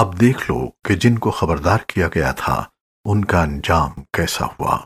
اب دیکھ لو کہ جن کو خبردار کیا گیا تھا، ان کا انجام کیسا ہوا۔